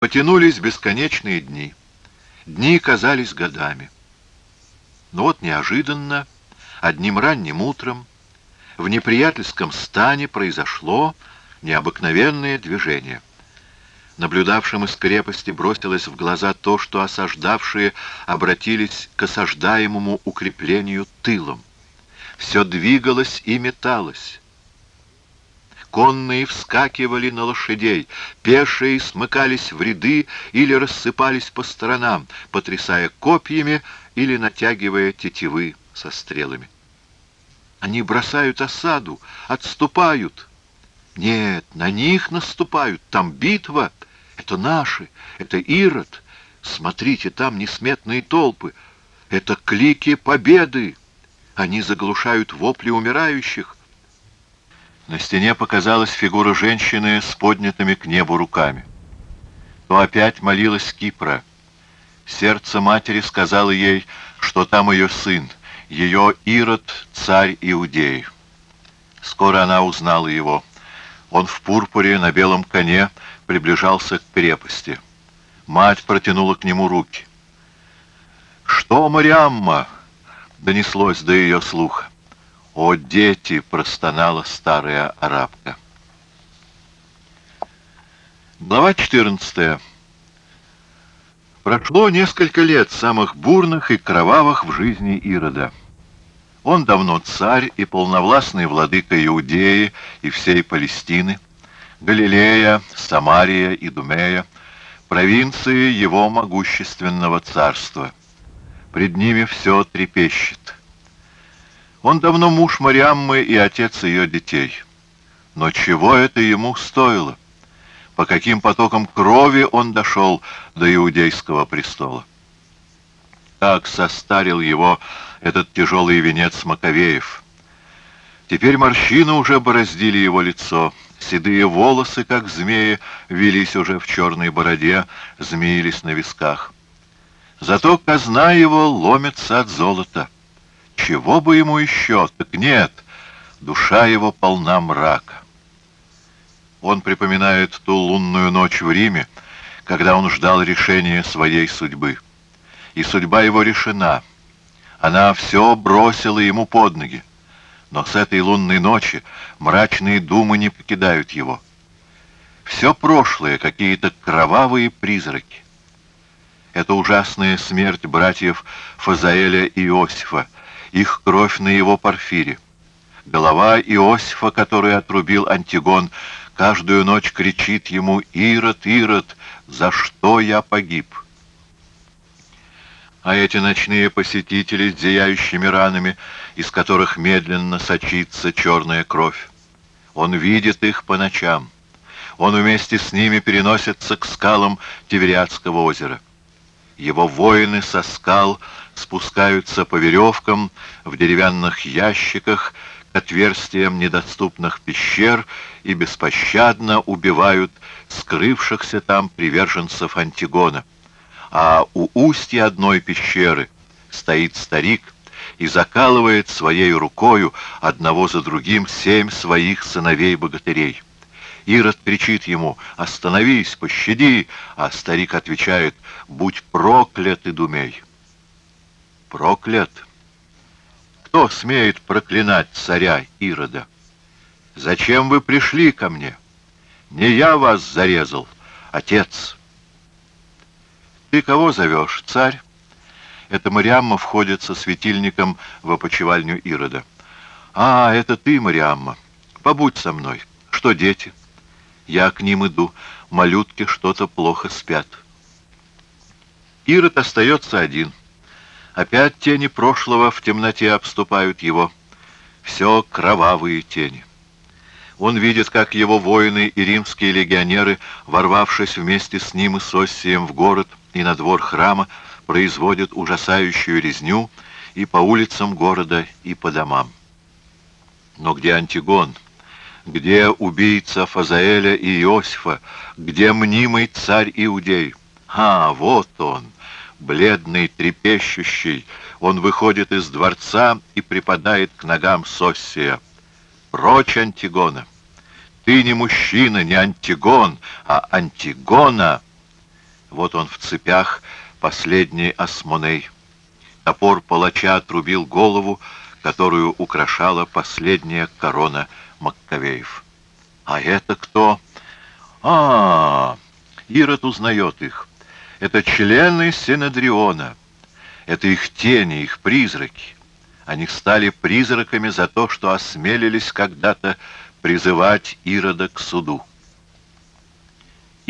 Потянулись бесконечные дни. Дни казались годами. Но вот неожиданно, одним ранним утром, в неприятельском стане произошло необыкновенное движение. Наблюдавшим из крепости бросилось в глаза то, что осаждавшие обратились к осаждаемому укреплению тылом. Все двигалось и металось. Конные вскакивали на лошадей, пешие смыкались в ряды или рассыпались по сторонам, потрясая копьями или натягивая тетивы со стрелами. Они бросают осаду, отступают. Нет, на них наступают, там битва. Это наши, это Ирод. Смотрите, там несметные толпы. Это клики победы. Они заглушают вопли умирающих. На стене показалась фигура женщины с поднятыми к небу руками. То опять молилась Кипра. Сердце матери сказало ей, что там ее сын, ее Ирод, царь Иудеи. Скоро она узнала его. Он в пурпуре на белом коне приближался к крепости. Мать протянула к нему руки. «Что, Мариамма?» — донеслось до ее слуха. «О, дети!» — простонала старая арабка. Глава 14. Прошло несколько лет самых бурных и кровавых в жизни Ирода. Он давно царь и полновластный владыка Иудеи и всей Палестины, Галилея, Самария и Думея, провинции его могущественного царства. Пред ними все трепещет. Он давно муж Мариаммы и отец ее детей. Но чего это ему стоило? По каким потокам крови он дошел до иудейского престола? Как состарил его этот тяжелый венец Маковеев. Теперь морщины уже бороздили его лицо, седые волосы, как змеи, велись уже в черной бороде, змеились на висках. Зато казна его ломится от золота. Чего бы ему еще? Так нет, душа его полна мрака. Он припоминает ту лунную ночь в Риме, когда он ждал решения своей судьбы. И судьба его решена. Она все бросила ему под ноги. Но с этой лунной ночи мрачные думы не покидают его. Все прошлое, какие-то кровавые призраки. Это ужасная смерть братьев Фазаэля и Иосифа, их кровь на его порфире. Голова Иосифа, который отрубил Антигон, каждую ночь кричит ему «Ирод, Ирод, за что я погиб?» А эти ночные посетители с зияющими ранами, из которых медленно сочится черная кровь, он видит их по ночам. Он вместе с ними переносится к скалам Тивериадского озера. Его воины со скал спускаются по веревкам в деревянных ящиках к отверстиям недоступных пещер и беспощадно убивают скрывшихся там приверженцев Антигона. А у устья одной пещеры стоит старик и закалывает своей рукою одного за другим семь своих сыновей-богатырей. Ирод кричит ему «Остановись, пощади!» А старик отвечает «Будь проклят, Идумей!» проклят. Кто смеет проклинать царя Ирода? Зачем вы пришли ко мне? Не я вас зарезал, отец. Ты кого зовешь, царь? Это Мариамма входит со светильником в опочивальню Ирода. А, это ты, Мариамма. Побудь со мной. Что дети? Я к ним иду. Малютки что-то плохо спят. Ирод остается один. Опять тени прошлого в темноте обступают его. Все кровавые тени. Он видит, как его воины и римские легионеры, ворвавшись вместе с ним и с Оссием в город и на двор храма, производят ужасающую резню и по улицам города, и по домам. Но где Антигон? Где убийца Фазаэля и Иосифа? Где мнимый царь Иудей? А, вот он! бледный, трепещущий, он выходит из дворца и припадает к ногам Соссия. «Прочь, Антигона! Ты не мужчина, не Антигон, а Антигона!» Вот он в цепях, последний осмоней. Топор палача отрубил голову, которую украшала последняя корона Маккавеев. А это кто? А, -а, -а Ирод узнает их. Это члены Синедриона. Это их тени, их призраки. Они стали призраками за то, что осмелились когда-то призывать Ирода к суду.